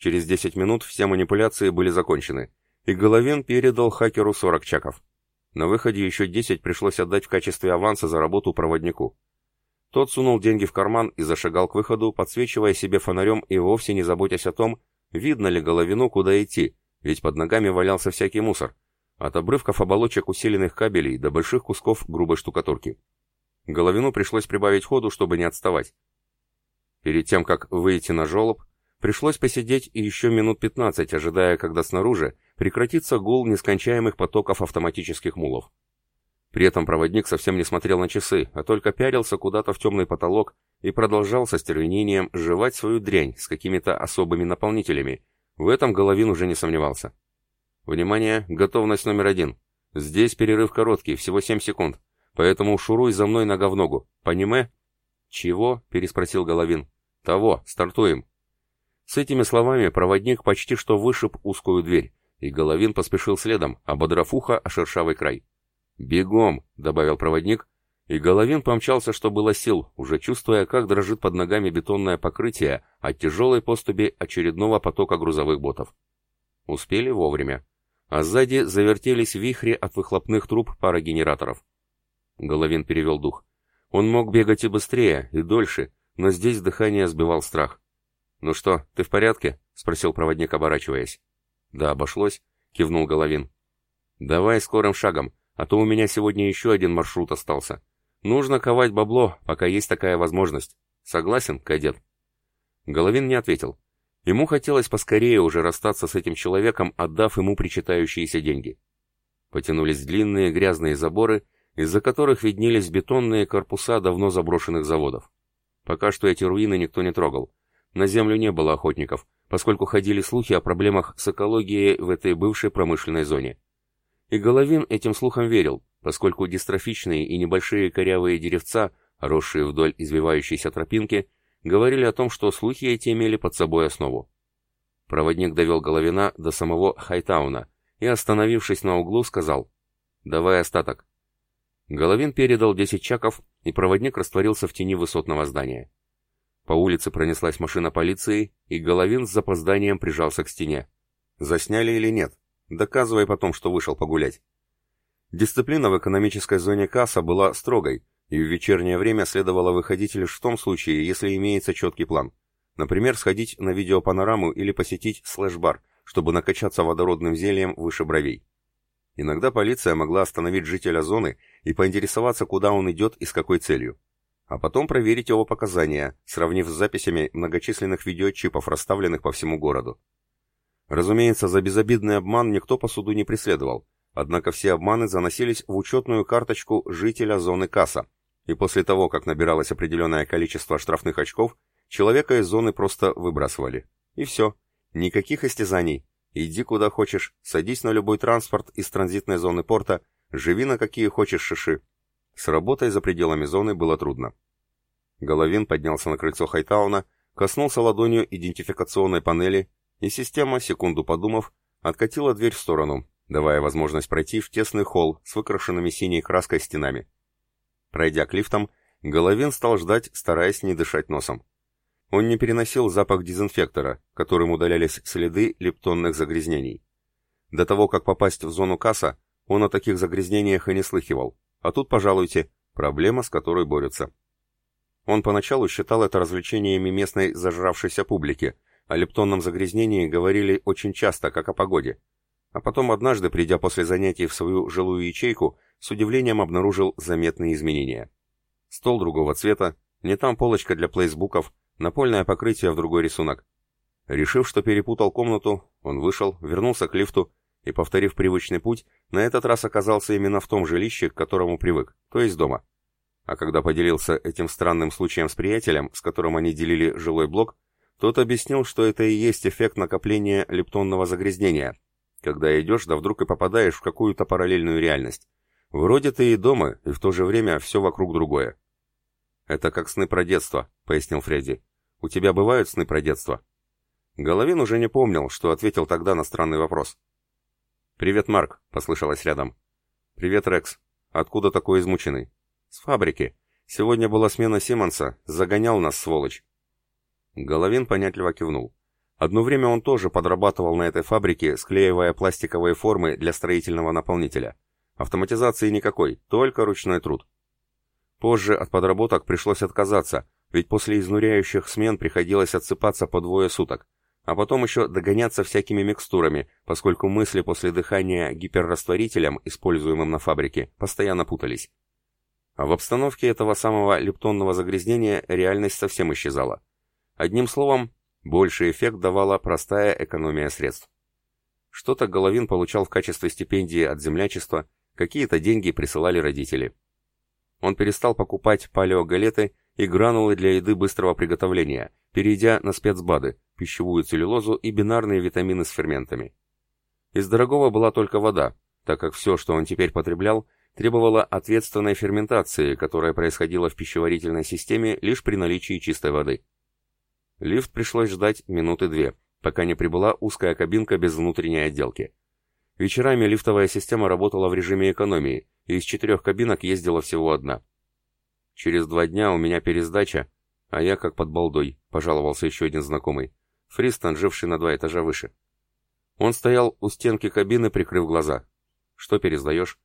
Через 10 минут все манипуляции были закончены, и Головин передал хакеру 40 чаков. На выходе еще 10 пришлось отдать в качестве аванса за работу проводнику. Тот сунул деньги в карман и зашагал к выходу, подсвечивая себе фонарем и вовсе не заботясь о том, видно ли Головину, куда идти, ведь под ногами валялся всякий мусор, от обрывков оболочек усиленных кабелей до больших кусков грубой штукатурки. Головину пришлось прибавить ходу, чтобы не отставать. Перед тем, как выйти на жолоб, пришлось посидеть еще минут 15, ожидая, когда снаружи прекратится гул нескончаемых потоков автоматических мулов. При этом проводник совсем не смотрел на часы, а только пялился куда-то в темный потолок и продолжал со стервенением жевать свою дрянь с какими-то особыми наполнителями. В этом Головин уже не сомневался. «Внимание, готовность номер один. Здесь перерыв короткий, всего 7 секунд, поэтому шуруй за мной нога в ногу. Пониме?» «Чего?» — переспросил Головин. «Того, стартуем». С этими словами проводник почти что вышиб узкую дверь, и Головин поспешил следом, ободрав ухо о шершавый край. «Бегом!» — добавил проводник, и Головин помчался, что было сил, уже чувствуя, как дрожит под ногами бетонное покрытие от тяжелой постуби очередного потока грузовых ботов. Успели вовремя. А сзади завертелись вихри от выхлопных труб парогенераторов. Головин перевел дух. Он мог бегать и быстрее, и дольше, но здесь дыхание сбивал страх. «Ну что, ты в порядке?» — спросил проводник, оборачиваясь. «Да, обошлось», — кивнул Головин. «Давай скорым шагом, а то у меня сегодня еще один маршрут остался. Нужно ковать бабло, пока есть такая возможность. Согласен, кадет?» Головин не ответил. Ему хотелось поскорее уже расстаться с этим человеком, отдав ему причитающиеся деньги. Потянулись длинные грязные заборы, из-за которых виднелись бетонные корпуса давно заброшенных заводов. Пока что эти руины никто не трогал. На землю не было охотников, поскольку ходили слухи о проблемах с экологией в этой бывшей промышленной зоне. И Головин этим слухам верил, поскольку дистрофичные и небольшие корявые деревца, росшие вдоль извивающейся тропинки, говорили о том, что слухи эти имели под собой основу. Проводник довел Головина до самого Хайтауна и, остановившись на углу, сказал «Давай остаток». Головин передал 10 чаков, и проводник растворился в тени высотного здания. По улице пронеслась машина полиции, и Головин с запозданием прижался к стене. Засняли или нет? Доказывай потом, что вышел погулять. Дисциплина в экономической зоне касса была строгой, и в вечернее время следовало выходить лишь в том случае, если имеется четкий план. Например, сходить на видеопанораму или посетить слэш-бар, чтобы накачаться водородным зельем выше бровей. Иногда полиция могла остановить жителя зоны и поинтересоваться, куда он идет и с какой целью а потом проверить его показания, сравнив с записями многочисленных видеочипов, расставленных по всему городу. Разумеется, за безобидный обман никто по суду не преследовал, однако все обманы заносились в учетную карточку жителя зоны касса, и после того, как набиралось определенное количество штрафных очков, человека из зоны просто выбрасывали. И все. Никаких истязаний. Иди куда хочешь, садись на любой транспорт из транзитной зоны порта, живи на какие хочешь шиши. С работой за пределами зоны было трудно. Головин поднялся на крыльцо Хайтауна, коснулся ладонью идентификационной панели, и система, секунду подумав, откатила дверь в сторону, давая возможность пройти в тесный холл с выкрашенными синей краской стенами. Пройдя к лифтам, Головин стал ждать, стараясь не дышать носом. Он не переносил запах дезинфектора, которым удалялись следы лептонных загрязнений. До того, как попасть в зону касса, он о таких загрязнениях и не слыхивал. А тут, пожалуйте, проблема, с которой борются. Он поначалу считал это развлечениями местной зажравшейся публики, о лептонном загрязнении говорили очень часто, как о погоде. А потом однажды, придя после занятий в свою жилую ячейку, с удивлением обнаружил заметные изменения. Стол другого цвета, не там полочка для плейсбуков, напольное покрытие в другой рисунок. Решив, что перепутал комнату, он вышел, вернулся к лифту и, повторив привычный путь, на этот раз оказался именно в том жилище, к которому привык, то есть дома. А когда поделился этим странным случаем с приятелем, с которым они делили жилой блок, тот объяснил, что это и есть эффект накопления лептонного загрязнения, когда идешь, да вдруг и попадаешь в какую-то параллельную реальность. Вроде ты и дома, и в то же время все вокруг другое. «Это как сны про детство», — пояснил Фредди. «У тебя бывают сны про детство?» Головин уже не помнил, что ответил тогда на странный вопрос. «Привет, Марк», — послышалось рядом. «Привет, Рекс. Откуда такой измученный?» «С фабрики. Сегодня была смена Симмонса. Загонял нас, сволочь». Головин понятливо кивнул. Одно время он тоже подрабатывал на этой фабрике, склеивая пластиковые формы для строительного наполнителя. Автоматизации никакой, только ручной труд. Позже от подработок пришлось отказаться, ведь после изнуряющих смен приходилось отсыпаться по двое суток, а потом еще догоняться всякими микстурами, поскольку мысли после дыхания гиперрастворителем, используемым на фабрике, постоянно путались. А в обстановке этого самого лептонного загрязнения реальность совсем исчезала. Одним словом, Больший эффект давала простая экономия средств. Что-то Головин получал в качестве стипендии от землячества, какие-то деньги присылали родители. Он перестал покупать палеогалеты и гранулы для еды быстрого приготовления, перейдя на спецбады, пищевую целлюлозу и бинарные витамины с ферментами. Из дорогого была только вода, так как все, что он теперь потреблял, требовало ответственной ферментации, которая происходила в пищеварительной системе лишь при наличии чистой воды. Лифт пришлось ждать минуты две, пока не прибыла узкая кабинка без внутренней отделки. Вечерами лифтовая система работала в режиме экономии, и из четырех кабинок ездила всего одна. Через два дня у меня пересдача, а я как под балдой, пожаловался еще один знакомый. Фристон, живший на два этажа выше. Он стоял у стенки кабины, прикрыв глаза. Что пересдаешь?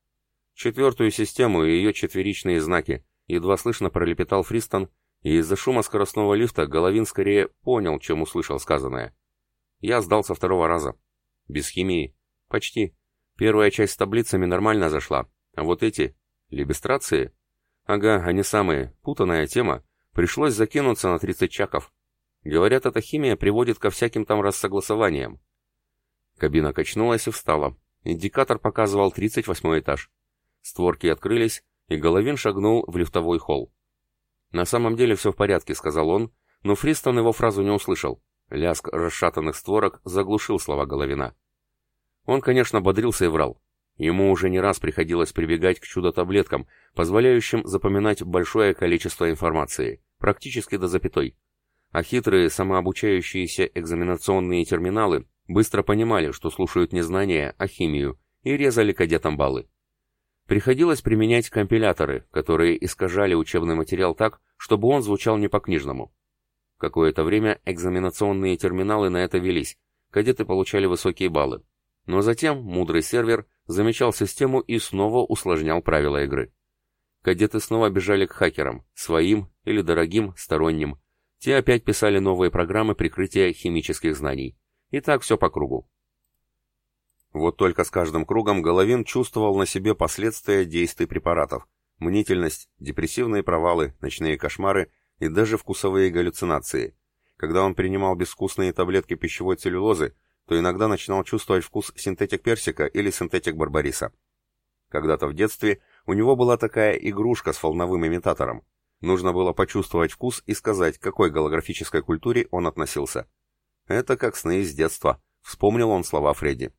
Четвертую систему и ее четверичные знаки, едва слышно пролепетал Фристон, и из-за шума скоростного лифта Головин скорее понял, чем услышал сказанное. Я сдал со второго раза. Без химии. Почти. Первая часть с таблицами нормально зашла, а вот эти... Либестрации? Ага, они самые. Путанная тема. Пришлось закинуться на 30 чаков. Говорят, эта химия приводит ко всяким там рассогласованиям. Кабина качнулась и встала. Индикатор показывал 38 этаж. Створки открылись, и Головин шагнул в лифтовой холл. «На самом деле все в порядке», — сказал он, но Фристон его фразу не услышал. Лязг расшатанных створок заглушил слова Головина. Он, конечно, бодрился и врал. Ему уже не раз приходилось прибегать к чудо-таблеткам, позволяющим запоминать большое количество информации, практически до запятой. А хитрые самообучающиеся экзаменационные терминалы быстро понимали, что слушают не знания, а химию, и резали кадетам баллы. Приходилось применять компиляторы, которые искажали учебный материал так, чтобы он звучал не по-книжному. Какое-то время экзаменационные терминалы на это велись, кадеты получали высокие баллы. Но затем мудрый сервер замечал систему и снова усложнял правила игры. Кадеты снова бежали к хакерам, своим или дорогим, сторонним. Те опять писали новые программы прикрытия химических знаний. И так все по кругу. Вот только с каждым кругом Головин чувствовал на себе последствия действий препаратов. Мнительность, депрессивные провалы, ночные кошмары и даже вкусовые галлюцинации. Когда он принимал безвкусные таблетки пищевой целлюлозы, то иногда начинал чувствовать вкус синтетик персика или синтетик барбариса. Когда-то в детстве у него была такая игрушка с волновым имитатором. Нужно было почувствовать вкус и сказать, к какой голографической культуре он относился. Это как сны из детства, вспомнил он слова Фредди.